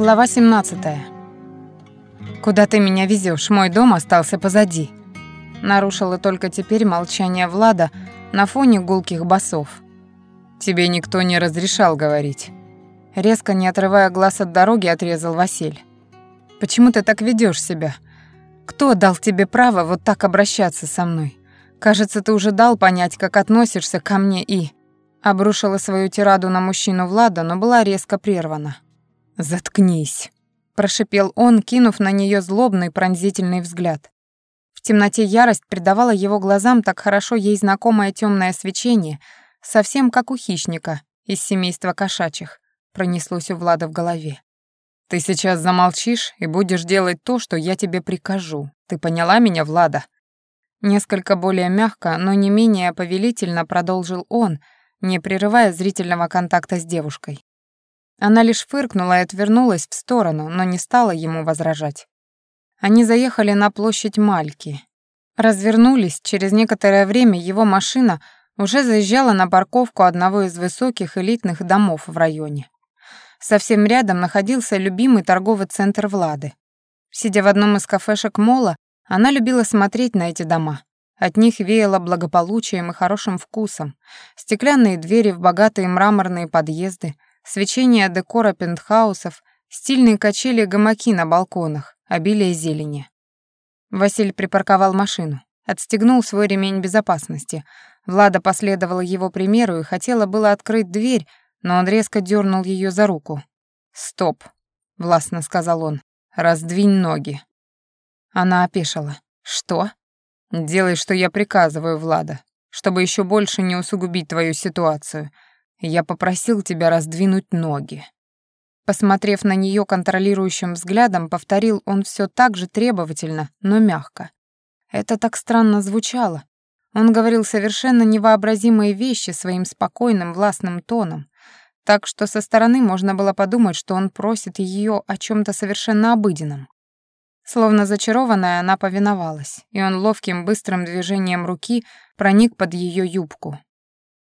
Глава 17. Куда ты меня везешь? Мой дом остался позади. Нарушила только теперь молчание Влада на фоне гулких басов. Тебе никто не разрешал говорить. Резко не отрывая глаз от дороги, отрезал Василь. Почему ты так ведешь себя? Кто дал тебе право вот так обращаться со мной? Кажется, ты уже дал понять, как относишься ко мне и обрушила свою тираду на мужчину Влада, но была резко прервана. «Заткнись», — прошипел он, кинув на нее злобный пронзительный взгляд. В темноте ярость придавала его глазам так хорошо ей знакомое темное свечение, совсем как у хищника из семейства кошачьих, пронеслось у Влада в голове. «Ты сейчас замолчишь и будешь делать то, что я тебе прикажу. Ты поняла меня, Влада?» Несколько более мягко, но не менее повелительно продолжил он, не прерывая зрительного контакта с девушкой. Она лишь фыркнула и отвернулась в сторону, но не стала ему возражать. Они заехали на площадь Мальки. Развернулись, через некоторое время его машина уже заезжала на парковку одного из высоких элитных домов в районе. Совсем рядом находился любимый торговый центр Влады. Сидя в одном из кафешек мола, она любила смотреть на эти дома. От них веяло благополучием и хорошим вкусом. Стеклянные двери в богатые мраморные подъезды — свечение декора пентхаусов, стильные качели и гамаки на балконах, обилие зелени. Василь припарковал машину, отстегнул свой ремень безопасности. Влада последовала его примеру и хотела было открыть дверь, но он резко дернул ее за руку. «Стоп», — властно сказал он, — «раздвинь ноги». Она опешила. «Что?» «Делай, что я приказываю, Влада, чтобы еще больше не усугубить твою ситуацию. Я попросил тебя раздвинуть ноги. Посмотрев на нее контролирующим взглядом, повторил он все так же требовательно, но мягко. Это так странно звучало. Он говорил совершенно невообразимые вещи своим спокойным властным тоном, так что со стороны можно было подумать, что он просит ее о чем то совершенно обыденном. Словно зачарованная, она повиновалась, и он ловким быстрым движением руки проник под ее юбку,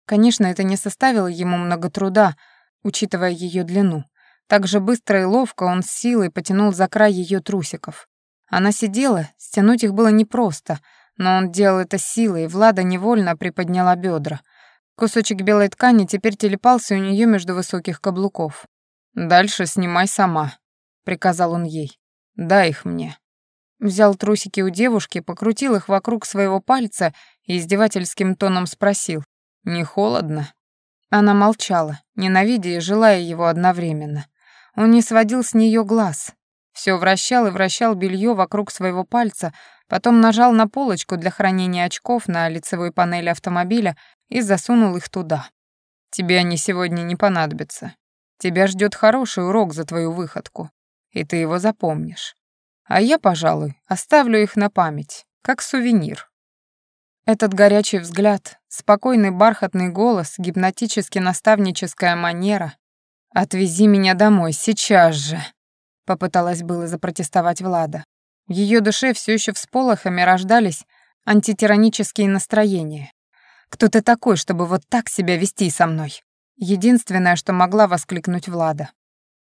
Конечно, это не составило ему много труда, учитывая ее длину. Так же быстро и ловко он с силой потянул за край ее трусиков. Она сидела, стянуть их было непросто, но он делал это силой, и Влада невольно приподняла бедра. Кусочек белой ткани теперь телепался у нее между высоких каблуков. «Дальше снимай сама», — приказал он ей. «Дай их мне». Взял трусики у девушки, покрутил их вокруг своего пальца и издевательским тоном спросил. «Не холодно?» Она молчала, ненавидя и желая его одновременно. Он не сводил с нее глаз. Все вращал и вращал белье вокруг своего пальца, потом нажал на полочку для хранения очков на лицевой панели автомобиля и засунул их туда. «Тебе они сегодня не понадобятся. Тебя ждет хороший урок за твою выходку, и ты его запомнишь. А я, пожалуй, оставлю их на память, как сувенир». Этот горячий взгляд, спокойный бархатный голос, гипнотически-наставническая манера. «Отвези меня домой, сейчас же!» Попыталась было запротестовать Влада. В ее душе все еще всполохами рождались антитиранические настроения. «Кто ты такой, чтобы вот так себя вести со мной?» Единственное, что могла воскликнуть Влада.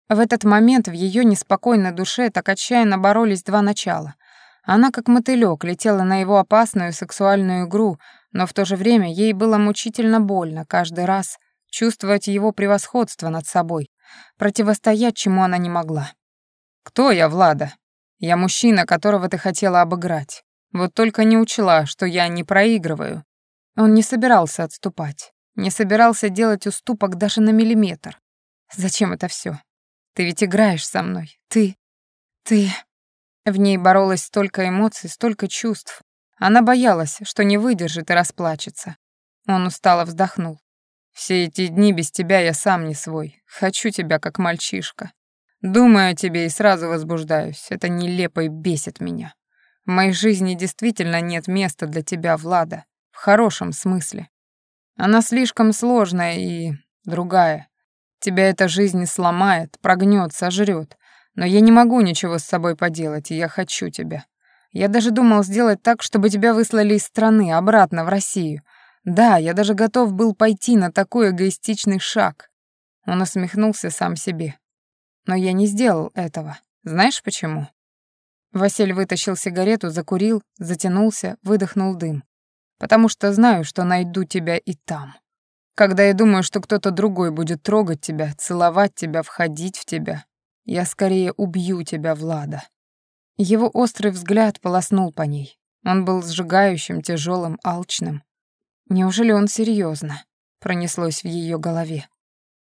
В этот момент в ее неспокойной душе так отчаянно боролись два начала. Она, как мотылёк, летела на его опасную сексуальную игру, но в то же время ей было мучительно больно каждый раз чувствовать его превосходство над собой, противостоять чему она не могла. «Кто я, Влада? Я мужчина, которого ты хотела обыграть. Вот только не учла, что я не проигрываю». Он не собирался отступать, не собирался делать уступок даже на миллиметр. «Зачем это всё? Ты ведь играешь со мной. Ты... ты...» В ней боролось столько эмоций, столько чувств. Она боялась, что не выдержит и расплачется. Он устало вздохнул. «Все эти дни без тебя я сам не свой. Хочу тебя, как мальчишка. Думаю о тебе и сразу возбуждаюсь. Это нелепо и бесит меня. В моей жизни действительно нет места для тебя, Влада. В хорошем смысле. Она слишком сложная и... другая. Тебя эта жизнь сломает, прогнет, сожрет. Но я не могу ничего с собой поделать, и я хочу тебя. Я даже думал сделать так, чтобы тебя выслали из страны, обратно в Россию. Да, я даже готов был пойти на такой эгоистичный шаг. Он усмехнулся сам себе. Но я не сделал этого. Знаешь почему? Василь вытащил сигарету, закурил, затянулся, выдохнул дым. Потому что знаю, что найду тебя и там. Когда я думаю, что кто-то другой будет трогать тебя, целовать тебя, входить в тебя, я скорее убью тебя, Влада. Его острый взгляд полоснул по ней. Он был сжигающим, тяжелым, алчным. Неужели он серьезно? Пронеслось в ее голове.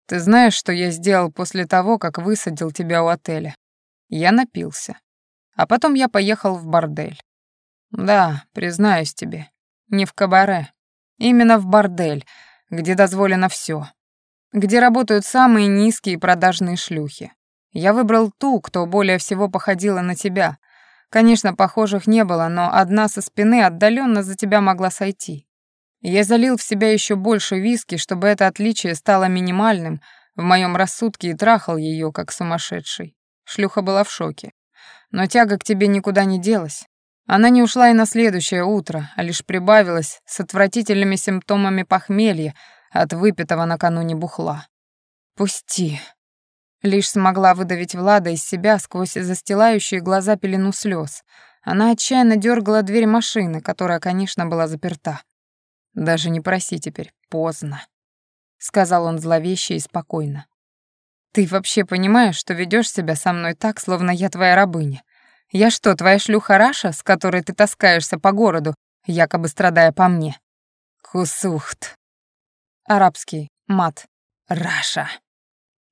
Ты знаешь, что я сделал после того, как высадил тебя у отеля? Я напился. А потом я поехал в бордель. Да, признаюсь тебе, не в кабаре. Именно в бордель, где дозволено все, Где работают самые низкие продажные шлюхи. Я выбрал ту, кто более всего походила на тебя. Конечно, похожих не было, но одна со спины отдаленно за тебя могла сойти. Я залил в себя еще больше виски, чтобы это отличие стало минимальным в моем рассудке и трахал ее как сумасшедший. Шлюха была в шоке. Но тяга к тебе никуда не делась. Она не ушла и на следующее утро, а лишь прибавилась с отвратительными симптомами похмелья от выпитого накануне бухла. «Пусти», Лишь смогла выдавить Влада из себя сквозь застилающие глаза пелену слез. Она отчаянно дергала дверь машины, которая, конечно, была заперта. «Даже не проси теперь, поздно», — сказал он зловеще и спокойно. «Ты вообще понимаешь, что ведешь себя со мной так, словно я твоя рабыня? Я что, твоя шлюха Раша, с которой ты таскаешься по городу, якобы страдая по мне?» «كس أخت». Арабский, мат. «Раша».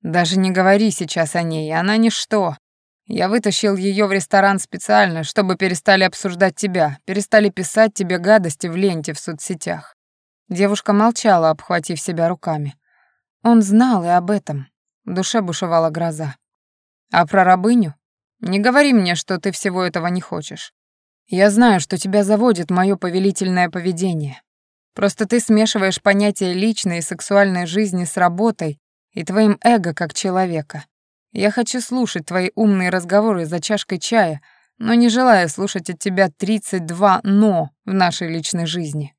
Даже не говори сейчас о ней, она ничто. Я вытащил ее в ресторан специально, чтобы перестали обсуждать тебя, перестали писать тебе гадости в ленте в соцсетях. Девушка молчала, обхватив себя руками. Он знал и об этом. В душе бушевала гроза. А про рабыню? Не говори мне, что ты всего этого не хочешь. Я знаю, что тебя заводит мое повелительное поведение. Просто ты смешиваешь понятия личной и сексуальной жизни с работой и твоим эго как человека. Я хочу слушать твои умные разговоры за чашкой чая, но не желаю слушать от тебя 32 «но» в нашей личной жизни.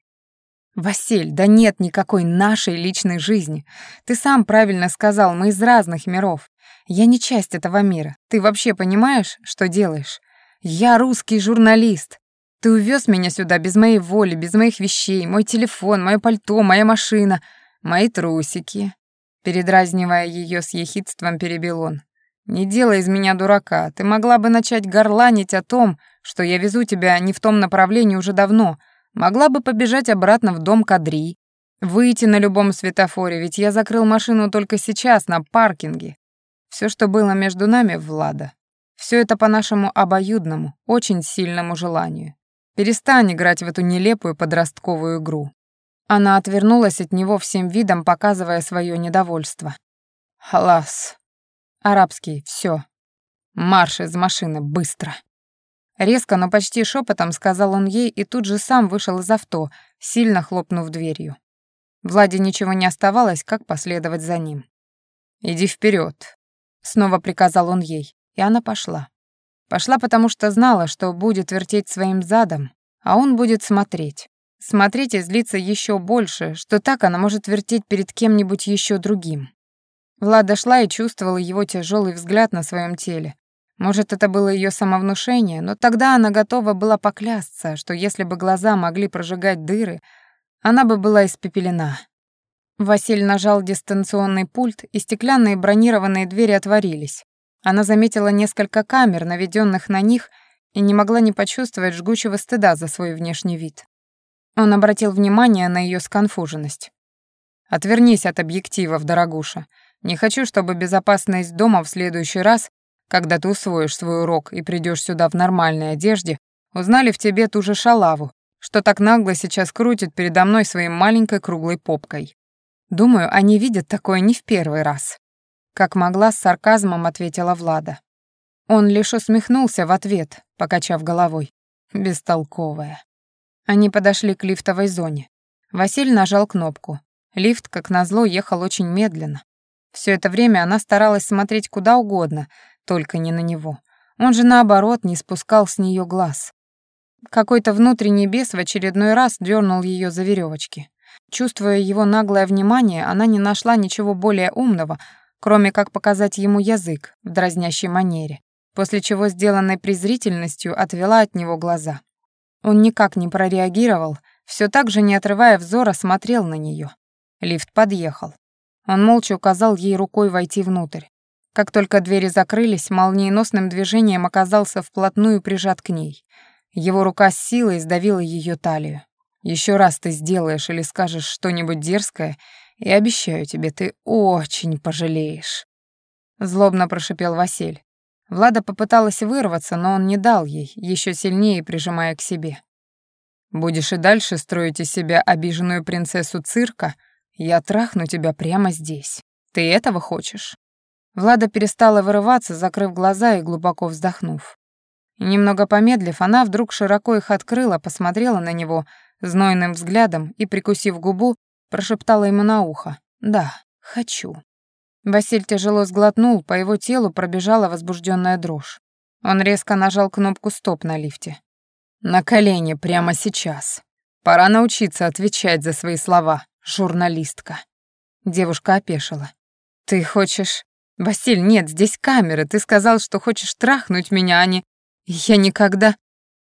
Василь, да нет никакой нашей личной жизни. Ты сам правильно сказал, мы из разных миров. Я не часть этого мира. Ты вообще понимаешь, что делаешь? Я русский журналист. Ты увез меня сюда без моей воли, без моих вещей, мой телефон, мое пальто, моя машина, мои трусики. Передразнивая ее с ехидством, перебил он. «Не делай из меня дурака. Ты могла бы начать горланить о том, что я везу тебя не в том направлении уже давно. Могла бы побежать обратно в дом Кадри. Выйти на любом светофоре, ведь я закрыл машину только сейчас, на паркинге. Все, что было между нами, Влада. Все это по нашему обоюдному, очень сильному желанию. Перестань играть в эту нелепую подростковую игру. Она отвернулась от него всем видом, показывая свое недовольство. «Халас». Арабский, все. Марш из машины, быстро. Резко, но почти шепотом сказал он ей и тут же сам вышел из авто, сильно хлопнув дверью. Владе ничего не оставалось, как последовать за ним. «Иди вперед, снова приказал он ей, и она пошла. Пошла, потому что знала, что будет вертеть своим задом, а он будет смотреть. Смотреть и злиться еще больше, что так она может вертеть перед кем-нибудь еще другим. Влада шла и чувствовала его тяжелый взгляд на своем теле. Может, это было ее самовнушение, но тогда она готова была поклясться, что если бы глаза могли прожигать дыры, она бы была испепелена. Василь нажал дистанционный пульт, и стеклянные бронированные двери отворились. Она заметила несколько камер, наведенных на них, и не могла не почувствовать жгучего стыда за свой внешний вид. Он обратил внимание на ее сконфуженность. «Отвернись от объективов, дорогуша. Не хочу, чтобы безопасность дома в следующий раз, когда ты усвоишь свой урок и придешь сюда в нормальной одежде, узнали в тебе ту же шалаву, что так нагло сейчас крутит передо мной своей маленькой круглой попкой. Думаю, они видят такое не в первый раз». Как могла, с сарказмом ответила Влада. Он лишь усмехнулся в ответ, покачав головой. Бестолковая. Они подошли к лифтовой зоне. Василь нажал кнопку. Лифт, как назло, ехал очень медленно. Все это время она старалась смотреть куда угодно, только не на него. Он же, наоборот, не спускал с нее глаз. Какой-то внутренний бес в очередной раз дернул ее за веревочки. Чувствуя его наглое внимание, она не нашла ничего более умного, кроме как показать ему язык в дразнящей манере, после чего сделанной презрительностью отвела от него глаза. Он никак не прореагировал, все так же, не отрывая взора, смотрел на нее. Лифт подъехал. Он молча указал ей рукой войти внутрь. Как только двери закрылись, молниеносным движением оказался вплотную прижат к ней. Его рука с силой сдавила ее талию. Еще раз ты сделаешь или скажешь что-нибудь дерзкое, и обещаю тебе, ты очень пожалеешь. Злобно прошипел Василь. Влада попыталась вырваться, но он не дал ей, еще сильнее прижимая к себе. «Будешь и дальше строить из себя обиженную принцессу цирка, я трахну тебя прямо здесь. Ты этого хочешь?» Влада перестала вырываться, закрыв глаза и глубоко вздохнув. немного помедлив, она вдруг широко их открыла, посмотрела на него знойным взглядом и, прикусив губу, прошептала ему на ухо «Да, хочу». Василь тяжело сглотнул, по его телу пробежала возбужденная дрожь. Он резко нажал кнопку «Стоп» на лифте. «На колени прямо сейчас. Пора научиться отвечать за свои слова, журналистка». Девушка опешила. «Ты хочешь...» «Василь, нет, здесь камеры. Ты сказал, что хочешь трахнуть меня, а не... Я никогда...»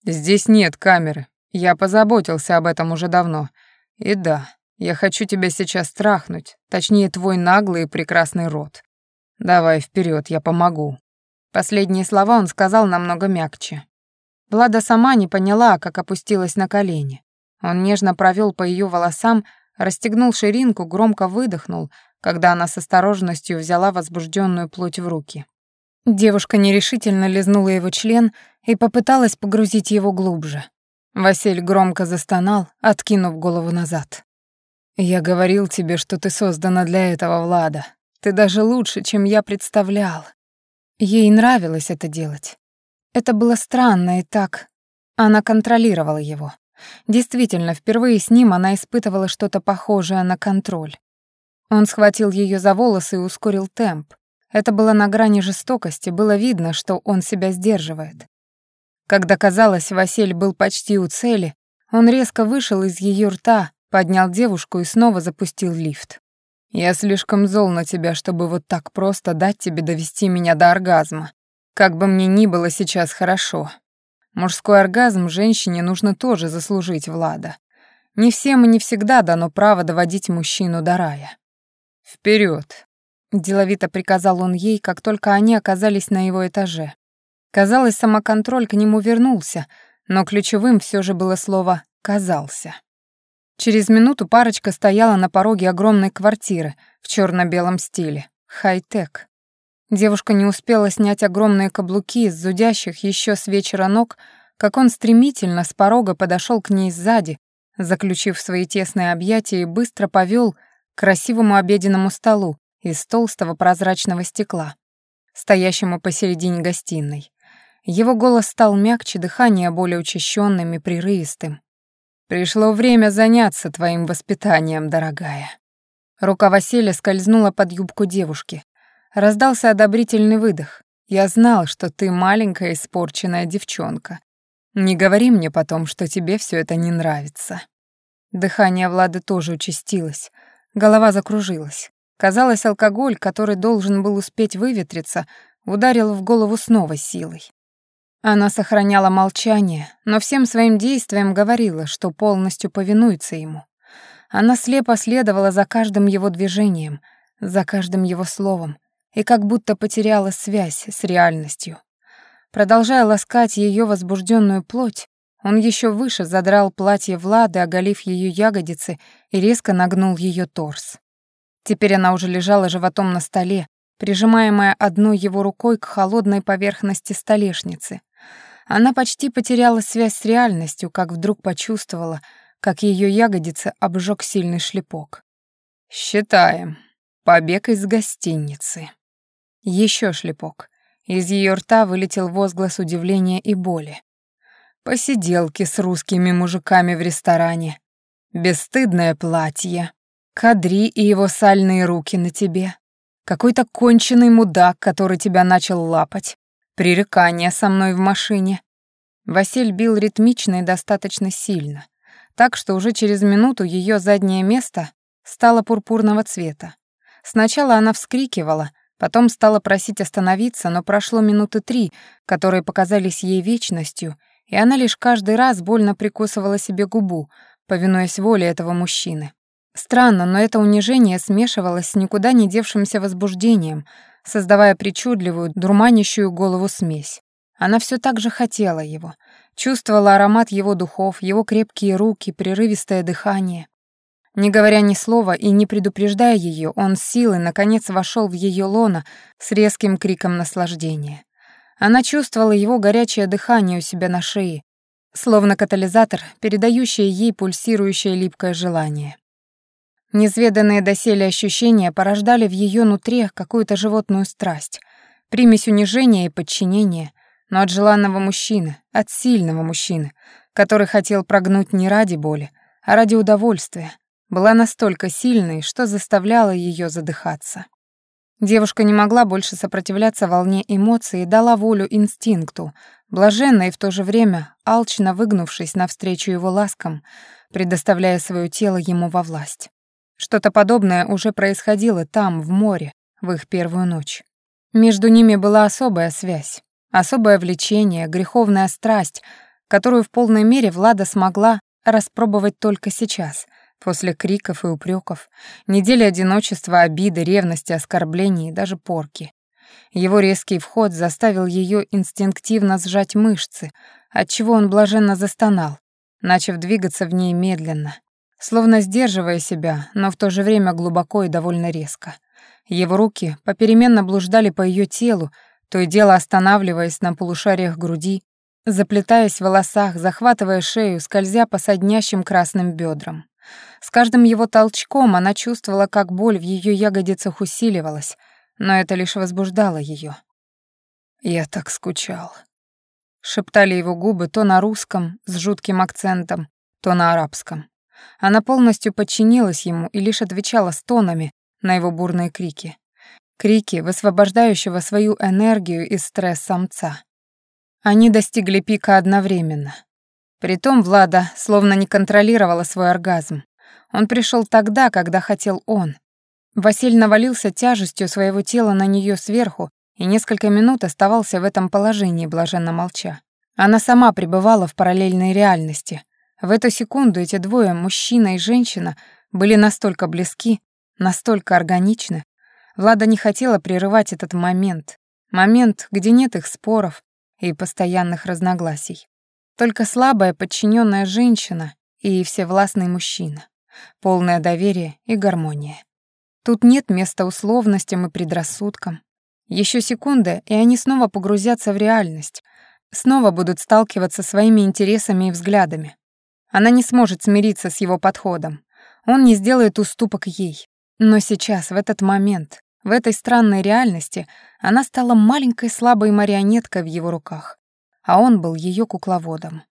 «Здесь нет камеры. Я позаботился об этом уже давно. И да, я хочу тебя сейчас трахнуть, точнее, твой наглый и прекрасный рот. Давай вперед, я помогу». Последние слова он сказал намного мягче. Влада сама не поняла, как опустилась на колени. Он нежно провел по ее волосам, расстегнул ширинку, громко выдохнул, когда она с осторожностью взяла возбужденную плоть в руки. Девушка нерешительно лизнула его член и попыталась погрузить его глубже. Василь громко застонал, откинув голову назад. «Я говорил тебе, что ты создана для этого, Влада. Ты даже лучше, чем я представлял». Ей нравилось это делать. Это было странно и так. Она контролировала его. Действительно, впервые с ним она испытывала что-то похожее на контроль. Он схватил ее за волосы и ускорил темп. Это было на грани жестокости, было видно, что он себя сдерживает. Когда казалось, Василь был почти у цели, он резко вышел из ее рта, поднял девушку и снова запустил лифт. «Я слишком зол на тебя, чтобы вот так просто дать тебе довести меня до оргазма. Как бы мне ни было сейчас хорошо. Мужской оргазм женщине нужно тоже заслужить, Влада. Не всем и не всегда дано право доводить мужчину до рая. Вперед! деловито приказал он ей, как только они оказались на его этаже. Казалось, самоконтроль к нему вернулся, но ключевым все же было слово «казался». Через минуту парочка стояла на пороге огромной квартиры в черно белом стиле. Хай-тек. Девушка не успела снять огромные каблуки из зудящих еще с вечера ног, как он стремительно с порога подошел к ней сзади, заключив свои тесные объятия и быстро повел к красивому обеденному столу из толстого прозрачного стекла, стоящему посередине гостиной. Его голос стал мягче, дыхание более учащенным и прерывистым. «Пришло время заняться твоим воспитанием, дорогая». Рука Василия скользнула под юбку девушки. Раздался одобрительный выдох. «Я знал, что ты маленькая испорченная девчонка. Не говори мне потом, что тебе все это не нравится». Дыхание Влады тоже участилось. Голова закружилась. Казалось, алкоголь, который должен был успеть выветриться, ударил в голову с новой силой. Она сохраняла молчание, но всем своим действием говорила, что полностью повинуется ему. Она слепо следовала за каждым его движением, за каждым его словом, и как будто потеряла связь с реальностью. Продолжая ласкать ее возбужденную плоть, он еще выше задрал платье Влады, оголив ее ягодицы и резко нагнул ее торс. Теперь она уже лежала животом на столе, прижимаемая одной его рукой к холодной поверхности столешницы, она почти потеряла связь с реальностью, как вдруг почувствовала, как ее ягодицы обжег сильный шлепок. «Считаем. Побег из гостиницы». Еще шлепок. Из ее рта вылетел возглас удивления и боли. Посиделки с русскими мужиками в ресторане. Бесстыдное платье. Кадри и его сальные руки на тебе. Какой-то конченый мудак, который тебя начал лапать пререкания со мной в машине. Василь бил ритмично и достаточно сильно, так что уже через минуту ее заднее место стало пурпурного цвета. Сначала она вскрикивала, Потом стала просить остановиться, но прошло минуты три, которые показались ей вечностью, и она лишь каждый раз больно прикусывала себе губу, повинуясь воле этого мужчины. Странно, но это унижение смешивалось с никуда не девшимся возбуждением, создавая причудливую, дурманящую голову смесь. Она все так же хотела его, чувствовала аромат его духов, его крепкие руки, прерывистое дыхание. Не говоря ни слова и не предупреждая ее, он с силой наконец вошел в ее лоно с резким криком наслаждения. Она чувствовала его горячее дыхание у себя на шее, словно катализатор, передающий ей пульсирующее липкое желание. Неизведанные доселе ощущения порождали в ее нутре какую-то животную страсть, примесь унижения и подчинения, но от желанного мужчины, от сильного мужчины, который хотел прогнуть не ради боли, а ради удовольствия, была настолько сильной, что заставляла ее задыхаться. Девушка не могла больше сопротивляться волне эмоций и дала волю инстинкту, блаженно и в то же время алчно выгнувшись навстречу его ласкам, предоставляя свое тело ему во власть. Что-то подобное уже происходило там, в море, в их первую ночь. Между ними была особая связь, особое влечение, греховная страсть, которую в полной мере Влада смогла распробовать только сейчас, После криков и упреков, недели одиночества, обиды, ревности, оскорблений и даже порки. Его резкий вход заставил ее инстинктивно сжать мышцы, отчего он блаженно застонал, начав двигаться в ней медленно, словно сдерживая себя, но в то же время глубоко и довольно резко. Его руки попеременно блуждали по ее телу, то и дело останавливаясь на полушариях груди, заплетаясь в волосах, захватывая шею, скользя по соднящим красным бедрам. С каждым его толчком она чувствовала, как боль в ее ягодицах усиливалась, но это лишь возбуждало ее. «Я так скучал», — шептали его губы то на русском с жутким акцентом, то на арабском. Она полностью подчинилась ему и лишь отвечала стонами на его бурные крики. Крики, высвобождающего свою энергию из стресс самца. Они достигли пика одновременно. Притом Влада словно не контролировала свой оргазм. Он пришел тогда, когда хотел он. Василь навалился тяжестью своего тела на нее сверху и несколько минут оставался в этом положении, блаженно молча. Она сама пребывала в параллельной реальности. В эту секунду эти двое, мужчина и женщина, были настолько близки, настолько органичны. Влада не хотела прерывать этот момент. Момент, где нет их споров и постоянных разногласий. Только слабая подчиненная женщина и всевластный мужчина. Полное доверие и гармония. Тут нет места условностям и предрассудкам. Еще секунда, и они снова погрузятся в реальность, снова будут сталкиваться своими интересами и взглядами. Она не сможет смириться с его подходом. Он не сделает уступок ей. Но сейчас, в этот момент, в этой странной реальности, она стала маленькой слабой марионеткой в его руках а он был ее кукловодом.